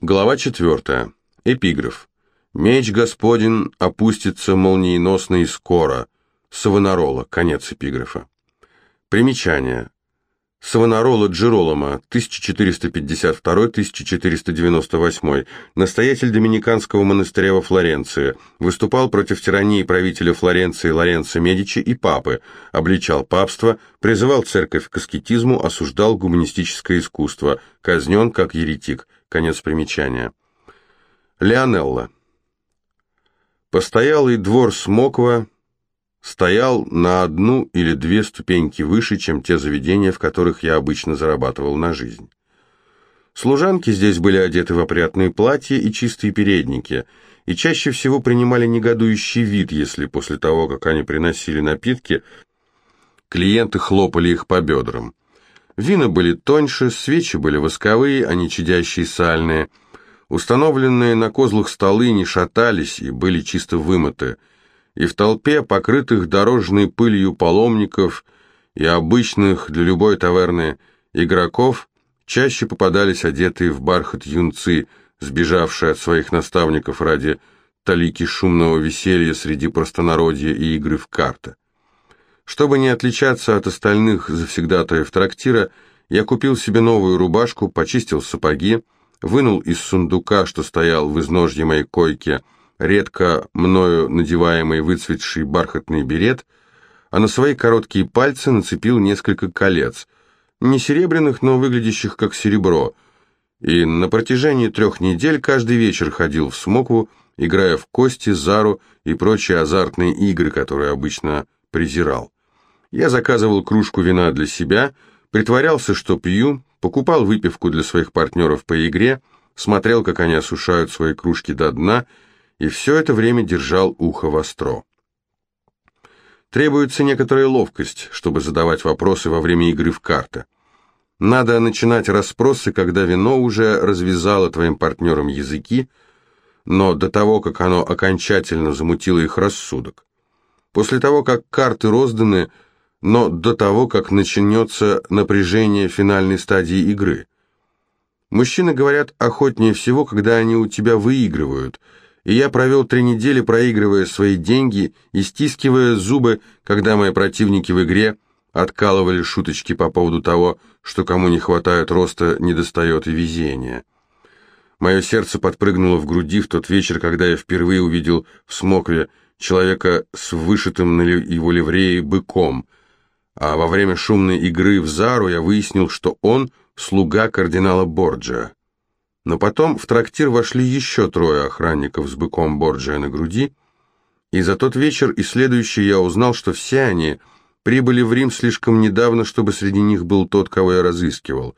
Глава 4. Эпиграф. «Меч Господень опустится молниеносно и скоро». Савонарола. Конец эпиграфа. Примечание. Савонарола Джеролома, 1452-1498, настоятель доминиканского монастыря во Флоренции, выступал против тирании правителя Флоренции Лоренцо Медичи и папы, обличал папство, призывал церковь к аскетизму, осуждал гуманистическое искусство, казнен как еретик – Конец примечания. Леонелла. Постоялый двор Смоква стоял на одну или две ступеньки выше, чем те заведения, в которых я обычно зарабатывал на жизнь. Служанки здесь были одеты в опрятные платья и чистые передники, и чаще всего принимали негодующий вид, если после того, как они приносили напитки, клиенты хлопали их по бедрам. Вина были тоньше, свечи были восковые, а не чадящие сальные. Установленные на козлах столы не шатались и были чисто вымыты. И в толпе, покрытых дорожной пылью паломников и обычных для любой таверны игроков, чаще попадались одетые в бархат юнцы, сбежавшие от своих наставников ради талики шумного веселья среди простонародья и игры в карты. Чтобы не отличаться от остальных завсегдатаев трактира, я купил себе новую рубашку, почистил сапоги, вынул из сундука, что стоял в изножье моей койки, редко мною надеваемый выцветший бархатный берет, а на свои короткие пальцы нацепил несколько колец, не серебряных, но выглядящих как серебро, и на протяжении трех недель каждый вечер ходил в смокву, играя в кости, зару и прочие азартные игры, которые обычно презирал. Я заказывал кружку вина для себя, притворялся, что пью, покупал выпивку для своих партнеров по игре, смотрел, как они осушают свои кружки до дна, и все это время держал ухо востро. Требуется некоторая ловкость, чтобы задавать вопросы во время игры в карты. Надо начинать расспросы, когда вино уже развязало твоим партнерам языки, но до того, как оно окончательно замутило их рассудок. После того, как карты розданы, но до того, как начнется напряжение финальной стадии игры. Мужчины говорят охотнее всего, когда они у тебя выигрывают, и я провел три недели, проигрывая свои деньги и стискивая зубы, когда мои противники в игре откалывали шуточки по поводу того, что кому не хватает роста, недостает и везения. Мое сердце подпрыгнуло в груди в тот вечер, когда я впервые увидел в смокве человека с вышитым на его ливреи быком – а во время шумной игры в Зару я выяснил, что он слуга кардинала Борджа. Но потом в трактир вошли еще трое охранников с быком Борджия на груди, и за тот вечер и следующий я узнал, что все они прибыли в Рим слишком недавно, чтобы среди них был тот, кого я разыскивал.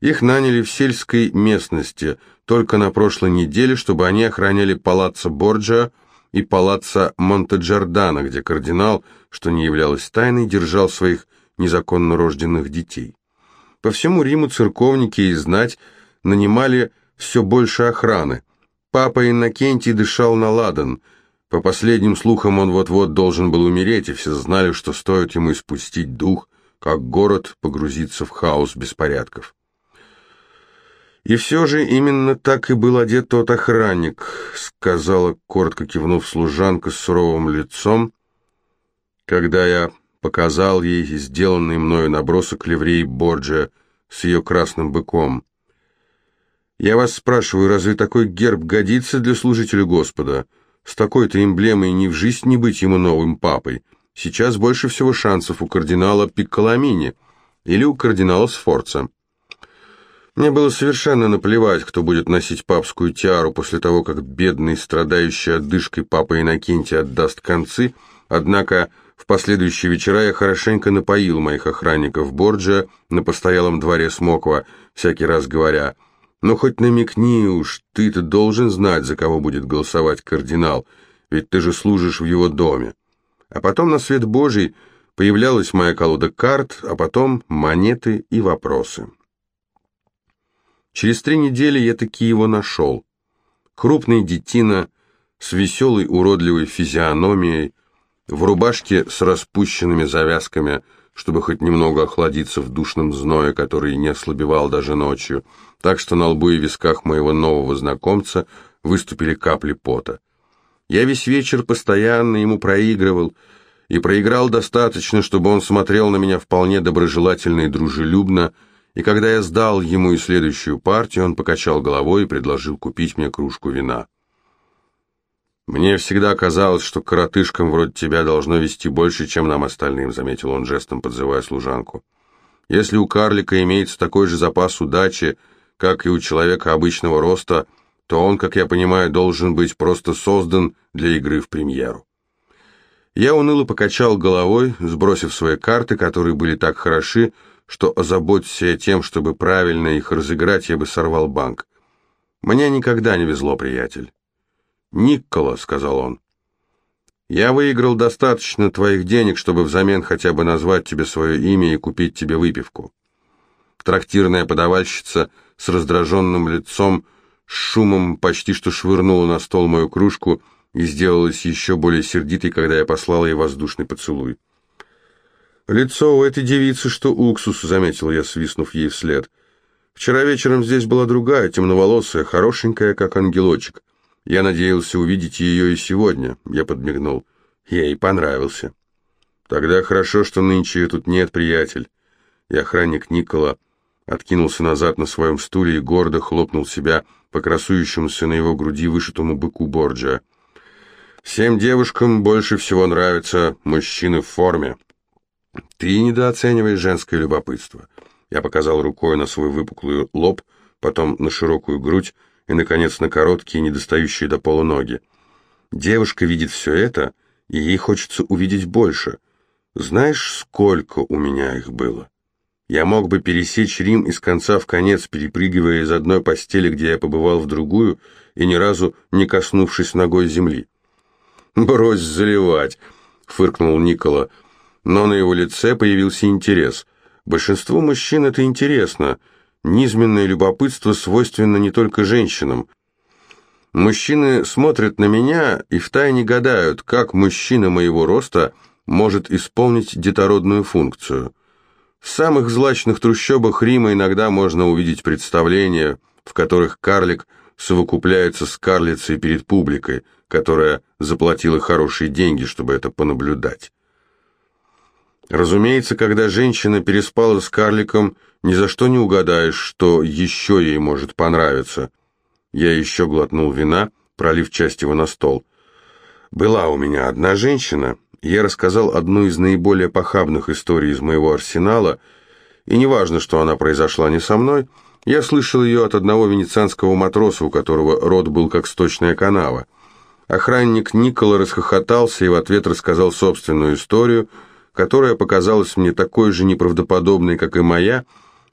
Их наняли в сельской местности только на прошлой неделе, чтобы они охраняли палаццо Борджиа, и палаца Монтеджордано, где кардинал, что не являлось тайной, держал своих незаконно рожденных детей. По всему Риму церковники и знать нанимали все больше охраны. Папа Иннокентий дышал на ладан. По последним слухам, он вот-вот должен был умереть, и все знали, что стоит ему испустить дух, как город погрузится в хаос беспорядков. «И все же именно так и был одет тот охранник», — сказала, коротко кивнув служанка с суровым лицом, когда я показал ей сделанный мною набросок ливреи Борджа с ее красным быком. «Я вас спрашиваю, разве такой герб годится для служителя Господа? С такой-то эмблемой ни в жизнь не быть ему новым папой. Сейчас больше всего шансов у кардинала Пикколамини или у кардинала Сфорца». Мне было совершенно наплевать, кто будет носить папскую тиару после того, как бедный, страдающий отдышкой папа Иннокентий отдаст концы, однако в последующие вечера я хорошенько напоил моих охранников Борджа на постоялом дворе Смоква, всякий раз говоря, «Ну хоть намекни уж, ты-то должен знать, за кого будет голосовать кардинал, ведь ты же служишь в его доме». А потом на свет Божий появлялась моя колода карт, а потом монеты и вопросы. Через три недели я таки его нашел. Крупный детина с веселой уродливой физиономией, в рубашке с распущенными завязками, чтобы хоть немного охладиться в душном зное, который не ослабевал даже ночью, так что на лбу и висках моего нового знакомца выступили капли пота. Я весь вечер постоянно ему проигрывал, и проиграл достаточно, чтобы он смотрел на меня вполне доброжелательно и дружелюбно, и когда я сдал ему и следующую партию, он покачал головой и предложил купить мне кружку вина. «Мне всегда казалось, что коротышкам вроде тебя должно вести больше, чем нам остальным», заметил он жестом, подзывая служанку. «Если у карлика имеется такой же запас удачи, как и у человека обычного роста, то он, как я понимаю, должен быть просто создан для игры в премьеру». Я уныло покачал головой, сбросив свои карты, которые были так хороши, что, озаботься тем, чтобы правильно их разыграть, я бы сорвал банк. Мне никогда не везло, приятель. «Никкола», — сказал он, — «я выиграл достаточно твоих денег, чтобы взамен хотя бы назвать тебе свое имя и купить тебе выпивку». Трактирная подавальщица с раздраженным лицом, с шумом почти что швырнула на стол мою кружку и сделалась еще более сердитой, когда я послал ей воздушный поцелуй. «Лицо у этой девицы, что уксус», — заметил я, свистнув ей вслед. «Вчера вечером здесь была другая, темноволосая, хорошенькая, как ангелочек. Я надеялся увидеть ее и сегодня. Я подмигнул. Я ей понравился. Тогда хорошо, что нынче ее тут нет, приятель. И охранник Никола откинулся назад на своем стуле и гордо хлопнул себя по красующемуся на его груди вышитому быку Борджа. Всем девушкам больше всего нравятся мужчины в форме. Ты недооцениваешь женское любопытство. Я показал рукой на свой выпуклый лоб, потом на широкую грудь, и, наконец, на короткие, недостающие до пола ноги. Девушка видит все это, и ей хочется увидеть больше. Знаешь, сколько у меня их было? Я мог бы пересечь Рим из конца в конец, перепрыгивая из одной постели, где я побывал, в другую, и ни разу не коснувшись ногой земли. «Брось заливать!» — фыркнул Никола, но на его лице появился интерес. «Большинству мужчин это интересно — Низменное любопытство свойственно не только женщинам. Мужчины смотрят на меня и втайне гадают, как мужчина моего роста может исполнить детородную функцию. В самых злачных трущобах Рима иногда можно увидеть представления, в которых карлик совокупляется с карлицей перед публикой, которая заплатила хорошие деньги, чтобы это понаблюдать. Разумеется, когда женщина переспала с карликом, ни за что не угадаешь, что еще ей может понравиться. Я еще глотнул вина, пролив часть его на стол. Была у меня одна женщина, я рассказал одну из наиболее похабных историй из моего арсенала, и неважно, что она произошла не со мной, я слышал ее от одного венецианского матроса, у которого рот был как сточная канава. Охранник Никола расхохотался и в ответ рассказал собственную историю – которая показалась мне такой же неправдоподобной, как и моя,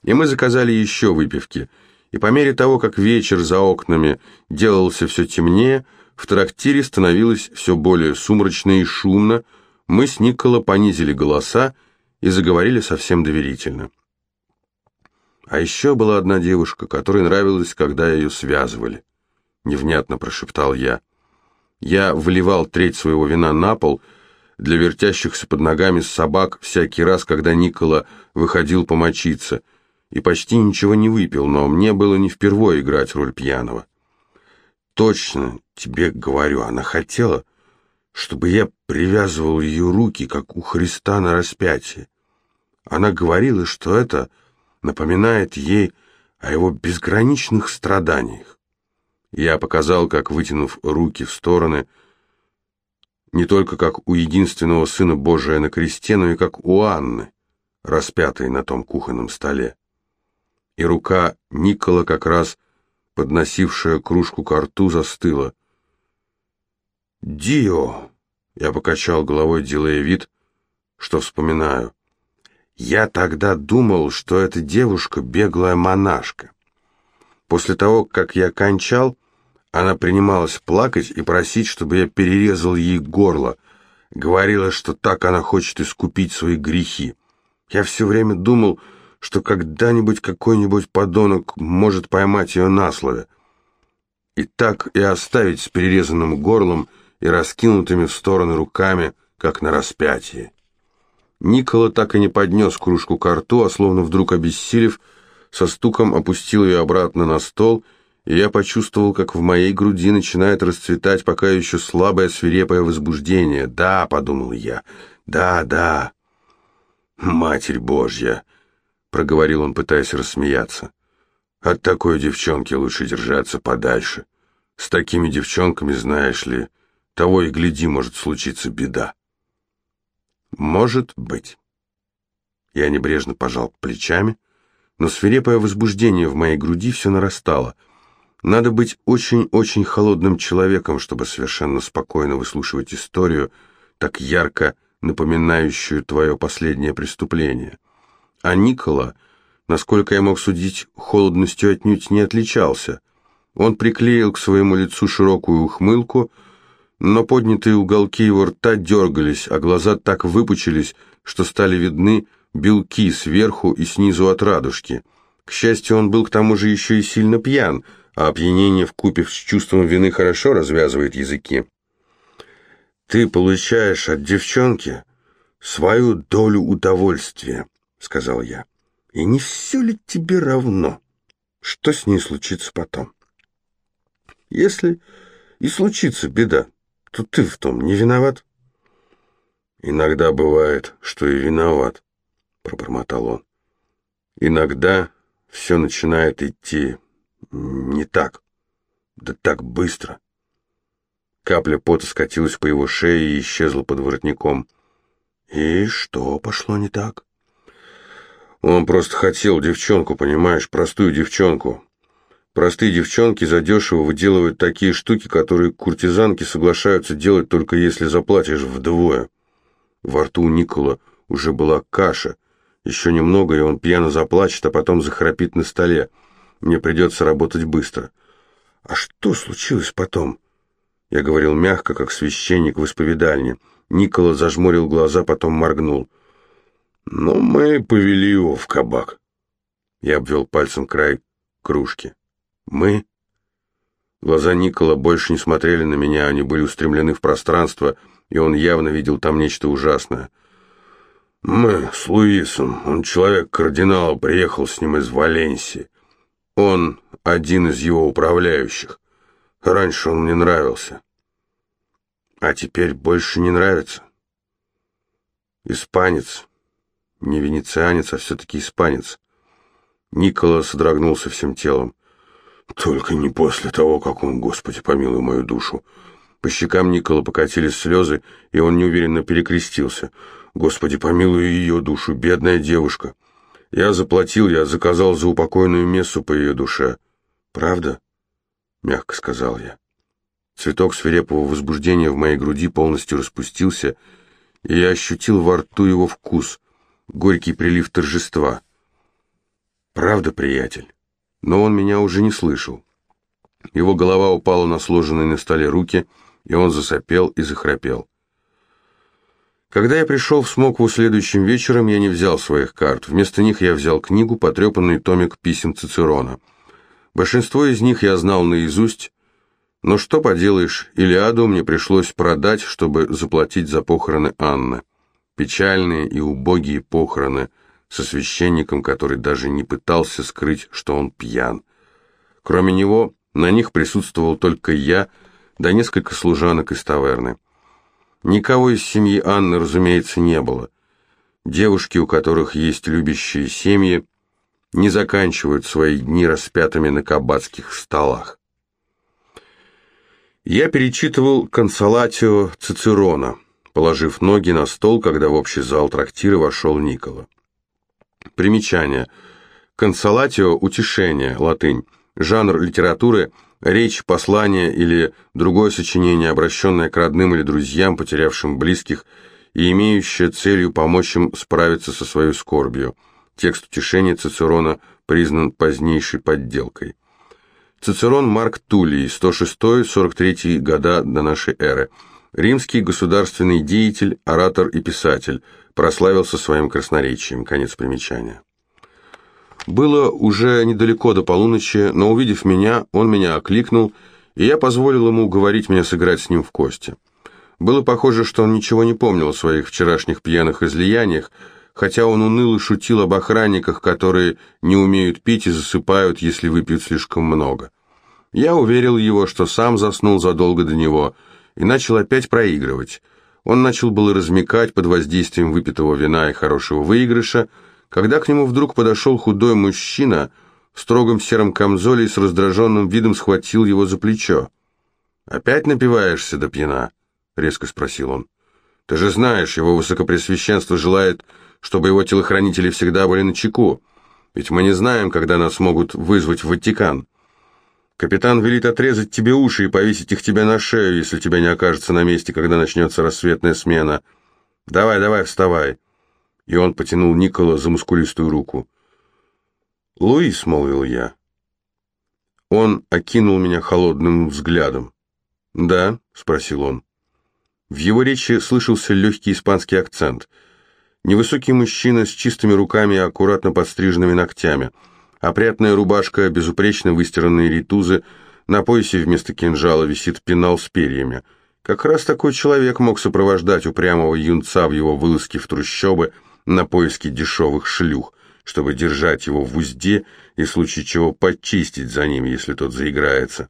и мы заказали еще выпивки. И по мере того, как вечер за окнами делался все темнее, в трактире становилось все более сумрачно и шумно, мы с Николо понизили голоса и заговорили совсем доверительно. А еще была одна девушка, которой нравилось, когда ее связывали. Невнятно прошептал я. Я вливал треть своего вина на пол, для вертящихся под ногами собак всякий раз, когда Никола выходил помочиться, и почти ничего не выпил, но мне было не впервые играть роль пьяного. Точно тебе говорю, она хотела, чтобы я привязывал ее руки, как у Христа на распятии. Она говорила, что это напоминает ей о его безграничных страданиях. Я показал, как, вытянув руки в стороны, не только как у единственного Сына Божия на кресте, но и как у Анны, распятой на том кухонном столе. И рука Никола, как раз подносившая кружку к рту, застыла. «Дио!» — я покачал головой, делая вид, что вспоминаю. «Я тогда думал, что эта девушка беглая монашка. После того, как я кончал, она принималась плакать и просить, чтобы я перерезал ей горло. Говорила, что так она хочет искупить свои грехи. Я все время думал, что когда-нибудь какой-нибудь подонок может поймать ее на слове. И так и оставить с перерезанным горлом и раскинутыми в стороны руками, как на распятии. Никола так и не поднес кружку к рту, а словно вдруг обессилев, со стуком опустил ее обратно на стол, и я почувствовал, как в моей груди начинает расцветать пока еще слабое свирепое возбуждение. «Да», — подумал я, — «да, да». «Матерь Божья!» — проговорил он, пытаясь рассмеяться. «От такой девчонки лучше держаться подальше. С такими девчонками, знаешь ли, того и гляди, может случиться беда». «Может быть». Я небрежно пожал плечами, но свирепое возбуждение в моей груди все нарастало. Надо быть очень-очень холодным человеком, чтобы совершенно спокойно выслушивать историю, так ярко напоминающую твое последнее преступление. А Никола, насколько я мог судить, холодностью отнюдь не отличался. Он приклеил к своему лицу широкую ухмылку, но поднятые уголки его рта дергались, а глаза так выпучились, что стали видны белки сверху и снизу от радужки. К счастью, он был к тому же еще и сильно пьян, а опьянение вкупе с чувством вины хорошо развязывает языки. «Ты получаешь от девчонки свою долю удовольствия», — сказал я. «И не все ли тебе равно, что с ней случится потом? Если и случится беда, то ты в том не виноват?» «Иногда бывает, что и виноват», — пробормотал он. «Иногда все начинает идти не так, да так быстро». Капля пота скатилась по его шее и исчезла под воротником. «И что пошло не так?» «Он просто хотел девчонку, понимаешь, простую девчонку. Простые девчонки задешево выделывают такие штуки, которые куртизанки соглашаются делать только если заплатишь вдвое». Во рту Никола уже была каша. Еще немного, и он пьяно заплачет, а потом захрапит на столе. Мне придется работать быстро. «А что случилось потом?» Я говорил мягко, как священник в исповедальне. Никола зажмурил глаза, потом моргнул. «Ну, мы повели его в кабак». Я обвел пальцем край кружки. «Мы?» Глаза Никола больше не смотрели на меня, они были устремлены в пространство, и он явно видел там нечто ужасное. «Мы с Луисом, он человек кардинала, приехал с ним из Валенсии. Он один из его управляющих. Раньше он мне нравился. А теперь больше не нравится. Испанец. Не венецианец, а все-таки испанец. Никола содрогнулся всем телом. Только не после того, как он, Господи, помилуй мою душу. По щекам Никола покатились слезы, и он неуверенно перекрестился. Господи, помилуй ее душу, бедная девушка. Я заплатил, я заказал за упокойную мессу по ее душе. Правда? — мягко сказал я. Цветок свирепого возбуждения в моей груди полностью распустился, и я ощутил во рту его вкус, горький прилив торжества. «Правда, приятель?» Но он меня уже не слышал. Его голова упала на сложенные на столе руки, и он засопел и захрапел. Когда я пришел в Смокву следующим вечером, я не взял своих карт. Вместо них я взял книгу, потрепанный томик писем Цицерона — Большинство из них я знал наизусть, но что поделаешь, Илиаду мне пришлось продать, чтобы заплатить за похороны Анны. Печальные и убогие похороны со священником, который даже не пытался скрыть, что он пьян. Кроме него, на них присутствовал только я, да несколько служанок из таверны. Никого из семьи Анны, разумеется, не было. Девушки, у которых есть любящие семьи, не заканчивают свои дни распятыми на кабацких столах. Я перечитывал консолатио Цицерона, положив ноги на стол, когда в общий зал трактира вошел Никола. Примечание. Консолатио – утешение, латынь. Жанр литературы – речь, послание или другое сочинение, обращенное к родным или друзьям, потерявшим близких, и имеющее целью помочь им справиться со своей скорбью – Текст утешения Цицерона признан позднейшей подделкой. Цицерон Марк Туллий, 106-43 года до нашей эры. Римский государственный деятель, оратор и писатель. Прославился своим красноречием. Конец примечания. Было уже недалеко до полуночи, но увидев меня, он меня окликнул, и я позволил ему уговорить меня сыграть с ним в кости. Было похоже, что он ничего не помнил о своих вчерашних пьяных излияниях, хотя он уныл и шутил об охранниках, которые не умеют пить и засыпают, если выпьют слишком много. Я уверил его, что сам заснул задолго до него, и начал опять проигрывать. Он начал было размекать под воздействием выпитого вина и хорошего выигрыша, когда к нему вдруг подошел худой мужчина в строгом сером камзоле и с раздраженным видом схватил его за плечо. «Опять напиваешься до пьяна?» — резко спросил он. «Ты же знаешь, его высокопресвященство желает, чтобы его телохранители всегда были на чеку, ведь мы не знаем, когда нас могут вызвать в Ватикан. Капитан велит отрезать тебе уши и повесить их тебе на шею, если тебя не окажется на месте, когда начнется рассветная смена. Давай, давай, вставай!» И он потянул Никола за мускулистую руку. «Луис», — молвил я. Он окинул меня холодным взглядом. «Да?» — спросил он. В его речи слышался легкий испанский акцент. Невысокий мужчина с чистыми руками и аккуратно подстриженными ногтями. Опрятная рубашка, безупречно выстиранные ритузы, на поясе вместо кинжала висит пенал с перьями. Как раз такой человек мог сопровождать упрямого юнца в его вылазке в трущобы на поиски дешевых шлюх, чтобы держать его в узде и в случае чего почистить за ним, если тот заиграется.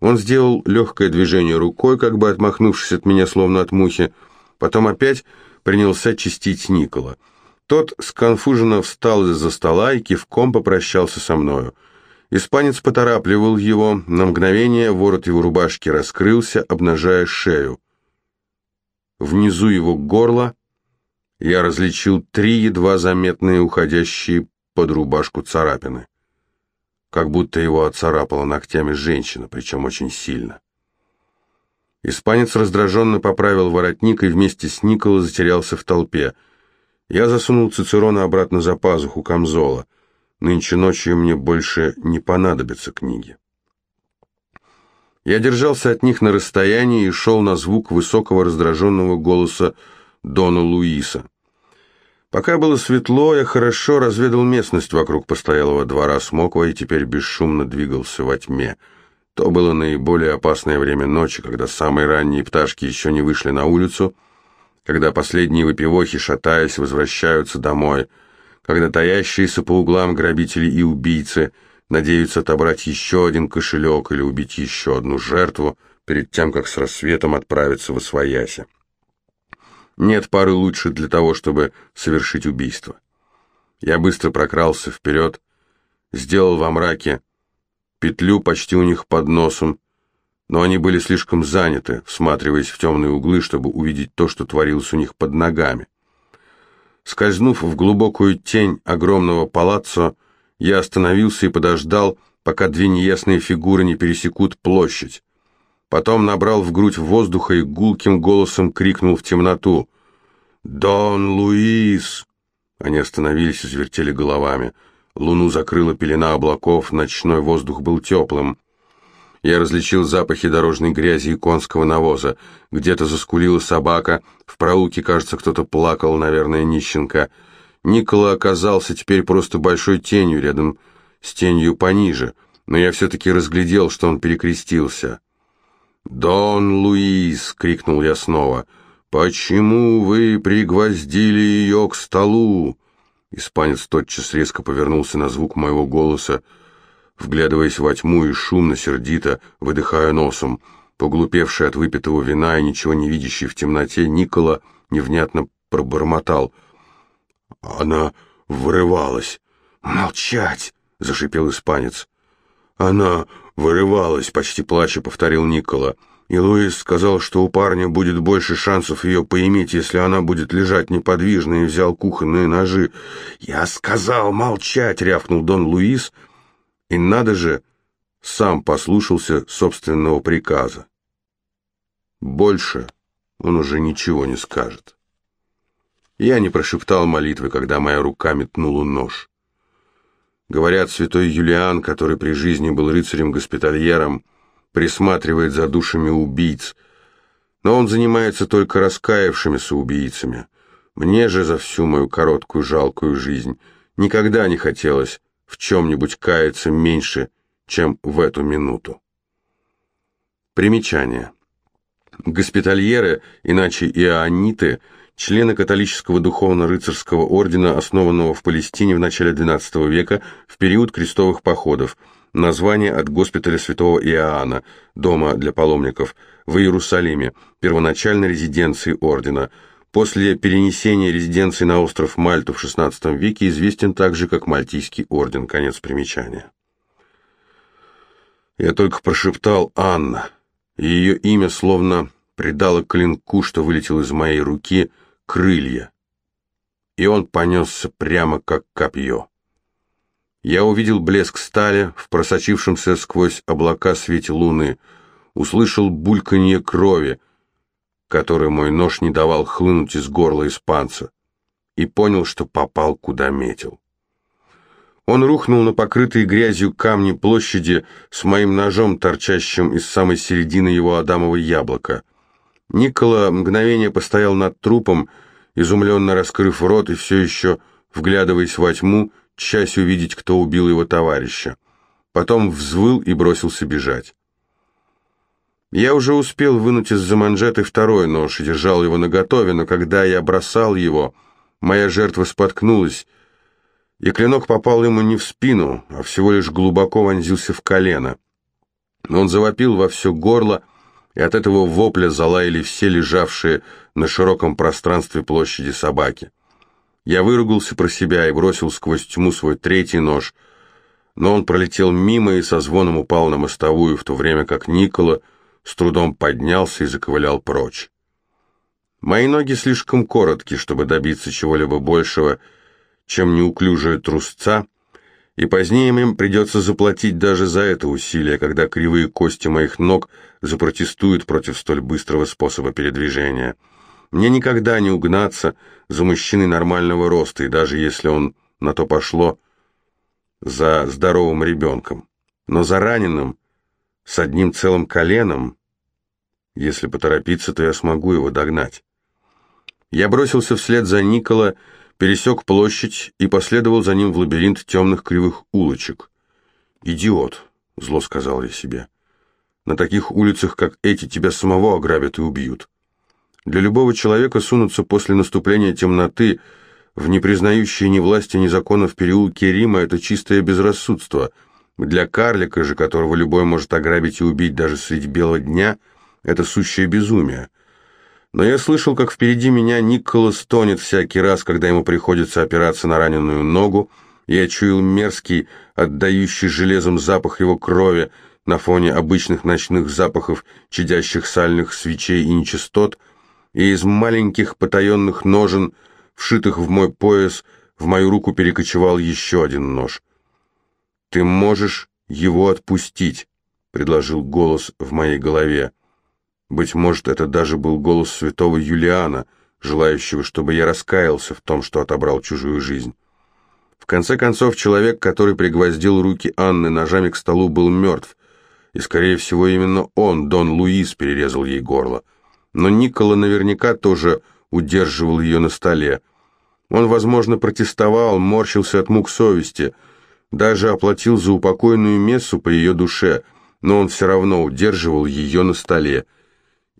Он сделал легкое движение рукой, как бы отмахнувшись от меня, словно от мухи. Потом опять принялся чистить Никола. Тот сконфуженно встал из-за стола и кивком попрощался со мною. Испанец поторапливал его, на мгновение ворот его рубашки раскрылся, обнажая шею. Внизу его горла я различил три едва заметные уходящие под рубашку царапины как будто его оцарапала ногтями женщина, причем очень сильно. Испанец раздраженно поправил воротник и вместе с Никола затерялся в толпе. Я засунул Цицерона обратно за пазуху камзола. Нынче ночью мне больше не понадобятся книги. Я держался от них на расстоянии и шел на звук высокого раздраженного голоса Дона Луиса. Пока было светло, я хорошо разведал местность вокруг постоялого двора Смоква и теперь бесшумно двигался во тьме. То было наиболее опасное время ночи, когда самые ранние пташки еще не вышли на улицу, когда последние выпивохи, шатаясь, возвращаются домой, когда таящиеся по углам грабители и убийцы надеются отобрать еще один кошелек или убить еще одну жертву перед тем, как с рассветом отправиться в Освояси. Нет пары лучше для того, чтобы совершить убийство. Я быстро прокрался вперед, сделал во мраке петлю почти у них под носом, но они были слишком заняты, всматриваясь в темные углы, чтобы увидеть то, что творилось у них под ногами. Скользнув в глубокую тень огромного палаццо, я остановился и подождал, пока две неясные фигуры не пересекут площадь. Потом набрал в грудь воздуха и гулким голосом крикнул в темноту «Дон Луис!» Они остановились и завертели головами. Луну закрыла пелена облаков, ночной воздух был теплым. Я различил запахи дорожной грязи и конского навоза. Где-то заскулила собака, в проулке, кажется, кто-то плакал, наверное, нищенка. Никола оказался теперь просто большой тенью рядом с тенью пониже, но я все-таки разглядел, что он перекрестился. «Дон Луис!» — крикнул я снова. «Почему вы пригвоздили ее к столу?» Испанец тотчас резко повернулся на звук моего голоса, вглядываясь во тьму и шумно, сердито, выдыхая носом. Поглупевший от выпитого вина и ничего не видящий в темноте, Никола невнятно пробормотал. «Она вырывалась!» «Молчать!» — зашипел испанец. «Она «Вырывалась», — почти плача повторил Никола. И Луис сказал, что у парня будет больше шансов ее поиметь, если она будет лежать неподвижно, и взял кухонные ножи. «Я сказал молчать!» — рявкнул Дон Луис. И надо же, сам послушался собственного приказа. Больше он уже ничего не скажет. Я не прошептал молитвы, когда моя рука метнула нож. Говорят, святой Юлиан, который при жизни был рыцарем-госпитальером, присматривает за душами убийц, но он занимается только раскаявшимися убийцами. Мне же за всю мою короткую жалкую жизнь никогда не хотелось в чем-нибудь каяться меньше, чем в эту минуту. Примечание. Госпитальеры, иначе иоанниты, члены католического духовно-рыцарского ордена, основанного в Палестине в начале XII века в период крестовых походов. Название от госпиталя святого Иоанна, дома для паломников, в Иерусалиме, первоначальной резиденции ордена. После перенесения резиденции на остров Мальту в XVI веке известен также как Мальтийский орден. Конец примечания. Я только прошептал «Анна», ее имя словно придало клинку, что вылетел из моей руки, крылья. И он понесся прямо как копье. Я увидел блеск стали в просочившемся сквозь облака свете луны, услышал бульканье крови, которое мой нож не давал хлынуть из горла испанца, и понял, что попал куда метил. Он рухнул на покрытые грязью камни площади с моим ножом, торчащим из самой середины его адамового яблока. Никола мгновение постоял над трупом, изумленно раскрыв рот и все еще, вглядываясь во тьму, часть увидеть, кто убил его товарища. Потом взвыл и бросился бежать. Я уже успел вынуть из-за манжеты второй нож и держал его наготове, но когда я бросал его, моя жертва споткнулась, и клинок попал ему не в спину, а всего лишь глубоко вонзился в колено. Он завопил во все горло, и от этого вопля залаяли все лежавшие на широком пространстве площади собаки. Я выругался про себя и бросил сквозь тьму свой третий нож, но он пролетел мимо и со звоном упал на мостовую, в то время как Никола с трудом поднялся и заковылял прочь. Мои ноги слишком коротки, чтобы добиться чего-либо большего, чем неуклюжая трусца, и позднее им придется заплатить даже за это усилие, когда кривые кости моих ног запротестуют против столь быстрого способа передвижения. Мне никогда не угнаться за мужчиной нормального роста, и даже если он на то пошло, за здоровым ребенком. Но за раненым, с одним целым коленом, если поторопиться, то я смогу его догнать. Я бросился вслед за Никола, пересек площадь и последовал за ним в лабиринт темных кривых улочек. «Идиот», — зло сказал я себе, — «на таких улицах, как эти, тебя самого ограбят и убьют». Для любого человека сунуться после наступления темноты в непризнающие ни власти, ни законов переулке Рима – это чистое безрассудство. Для карлика же, которого любой может ограбить и убить даже среди бела дня, это сущее безумие – но я слышал, как впереди меня Николас тонет всякий раз, когда ему приходится опираться на раненую ногу. Я чуял мерзкий, отдающий железом запах его крови на фоне обычных ночных запахов, чадящих сальных свечей и нечистот, и из маленьких потаенных ножен, вшитых в мой пояс, в мою руку перекочевал еще один нож. «Ты можешь его отпустить», — предложил голос в моей голове. Быть может, это даже был голос святого Юлиана, желающего, чтобы я раскаялся в том, что отобрал чужую жизнь. В конце концов, человек, который пригвоздил руки Анны ножами к столу, был мертв, и, скорее всего, именно он, Дон Луис, перерезал ей горло. Но Никола наверняка тоже удерживал ее на столе. Он, возможно, протестовал, морщился от мук совести, даже оплатил за упокойную мессу по ее душе, но он все равно удерживал ее на столе –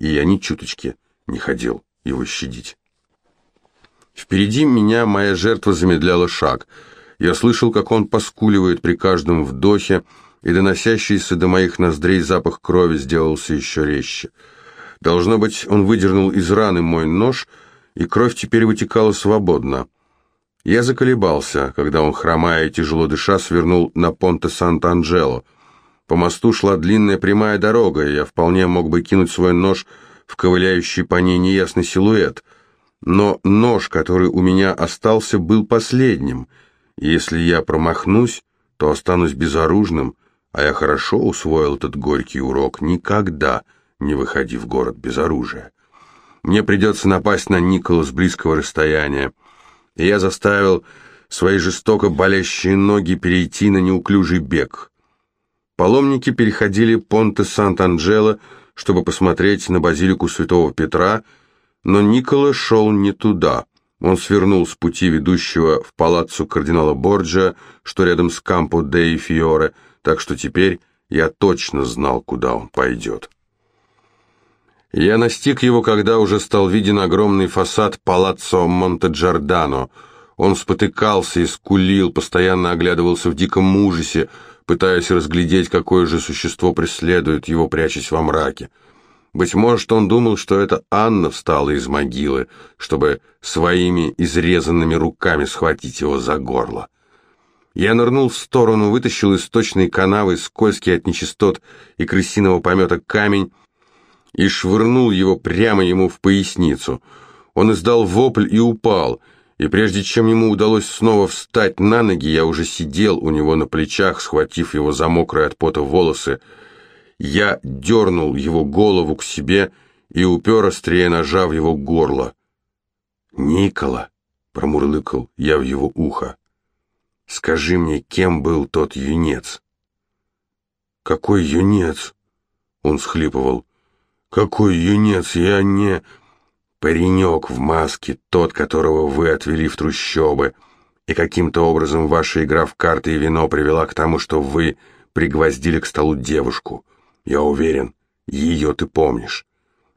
и я ни чуточки не ходил его щадить. Впереди меня моя жертва замедляла шаг. Я слышал, как он поскуливает при каждом вдохе, и доносящийся до моих ноздрей запах крови сделался еще резче. Должно быть, он выдернул из раны мой нож, и кровь теперь вытекала свободно. Я заколебался, когда он, хромая и тяжело дыша, свернул на Понте Сант-Анджело — по мосту шла длинная прямая дорога, и я вполне мог бы кинуть свой нож в ковыляющий по ней неясный силуэт. Но нож, который у меня остался, был последним. И если я промахнусь, то останусь безоружным, а я хорошо усвоил этот горький урок. Никогда не выходи в город без оружия. Мне придется напасть на Никола с близкого расстояния. И я заставил свои жестоко болящие ноги перейти на неуклюжий бег. Паломники переходили Понте Сант-Анджело, чтобы посмотреть на базилику святого Петра, но Никола шел не туда. Он свернул с пути ведущего в палаццо кардинала Борджа, что рядом с Кампо Деи Фиоре, так что теперь я точно знал, куда он пойдет. Я настиг его, когда уже стал виден огромный фасад палаццо Монтеджордано. Он спотыкался и скулил, постоянно оглядывался в диком ужасе, пытаясь разглядеть, какое же существо преследует его, прячась во мраке. Быть может, он думал, что это Анна встала из могилы, чтобы своими изрезанными руками схватить его за горло. Я нырнул в сторону, вытащил из точной канавы скользкий от нечистот и крысиного помета камень и швырнул его прямо ему в поясницу. Он издал вопль и упал, и прежде чем ему удалось снова встать на ноги, я уже сидел у него на плечах, схватив его за мокрые от пота волосы, я дернул его голову к себе и упер острее ножа в его горло. «Никола!» — промурлыкал я в его ухо. «Скажи мне, кем был тот юнец?» «Какой юнец?» — он схлипывал. «Какой юнец? Я не...» «Паренек в маске, тот, которого вы отвели в трущобы, и каким-то образом ваша игра в карты и вино привела к тому, что вы пригвоздили к столу девушку». Я уверен, ее ты помнишь.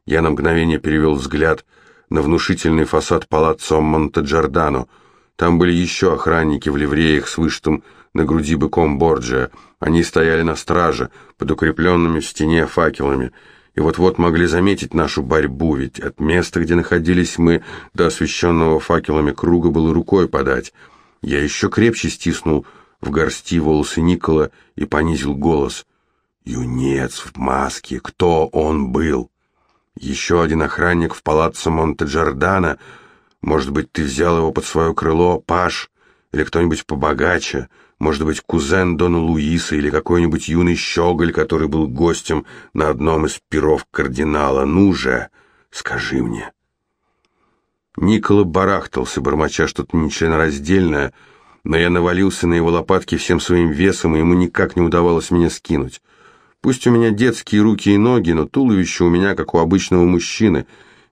Я на мгновение перевел взгляд на внушительный фасад палаццо Монтеджордано. Там были еще охранники в ливреях с вышитым на груди быком Борджия. Они стояли на страже, под укрепленными в стене факелами, и вот-вот могли заметить нашу борьбу, ведь от места, где находились мы, до освещенного факелами круга было рукой подать. Я еще крепче стиснул в горсти волосы Никола и понизил голос — Юнец в маске, кто он был? Еще один охранник в палаццо Монте-Джордано. Может быть, ты взял его под свое крыло, Паш? Или кто-нибудь побогаче? Может быть, кузен Дона Луиса или какой-нибудь юный щеголь, который был гостем на одном из пиров кардинала? Ну же, скажи мне. Никола барахтался, бормоча что-то нечленораздельное, но я навалился на его лопатки всем своим весом, и ему никак не удавалось меня скинуть. Пусть у меня детские руки и ноги, но туловище у меня, как у обычного мужчины,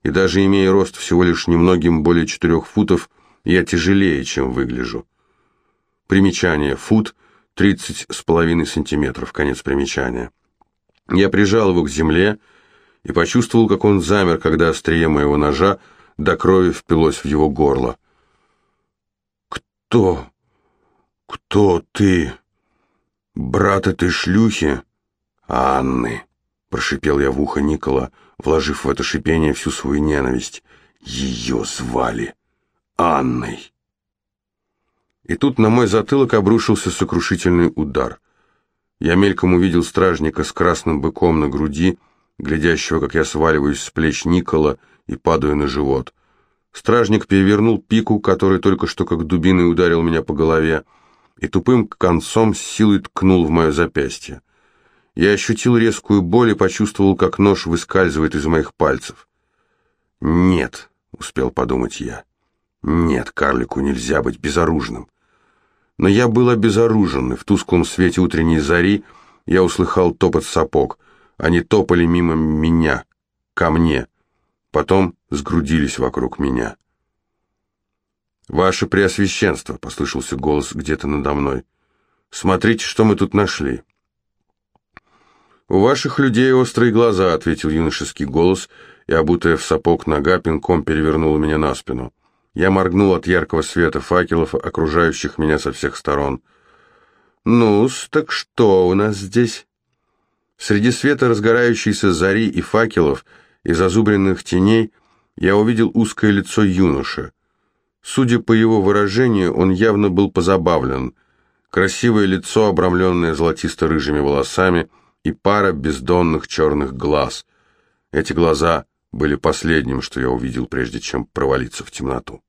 и даже имея рост всего лишь немногим более четырех футов, я тяжелее, чем выгляжу. Примечание. Фут — тридцать с половиной сантиметров. Конец примечания. Я прижал его к земле и почувствовал, как он замер, когда острие моего ножа до крови впилось в его горло. «Кто? Кто ты? Брат этой шлюхи?» «Анны!» — прошипел я в ухо Никола, вложив в это шипение всю свою ненависть. «Ее звали Анной!» И тут на мой затылок обрушился сокрушительный удар. Я мельком увидел стражника с красным быком на груди, глядящего, как я сваливаюсь с плеч Никола и падаю на живот. Стражник перевернул пику, который только что как дубиной ударил меня по голове, и тупым концом с силой ткнул в мое запястье. Я ощутил резкую боль и почувствовал, как нож выскальзывает из моих пальцев. «Нет», — успел подумать я, — «нет, карлику нельзя быть безоружным». Но я был обезоружен, и в тусклом свете утренней зари я услыхал топот сапог. Они топали мимо меня, ко мне, потом сгрудились вокруг меня. «Ваше Преосвященство», — послышался голос где-то надо мной, — «смотрите, что мы тут нашли». «У ваших людей острые глаза», — ответил юношеский голос, и, обутая в сапог нога, пинком перевернула меня на спину. Я моргнул от яркого света факелов, окружающих меня со всех сторон. ну так что у нас здесь?» Среди света разгорающейся зари и факелов и зазубренных теней я увидел узкое лицо юноши. Судя по его выражению, он явно был позабавлен. Красивое лицо, обрамленное золотисто-рыжими волосами — и пара бездонных черных глаз. Эти глаза были последним, что я увидел, прежде чем провалиться в темноту.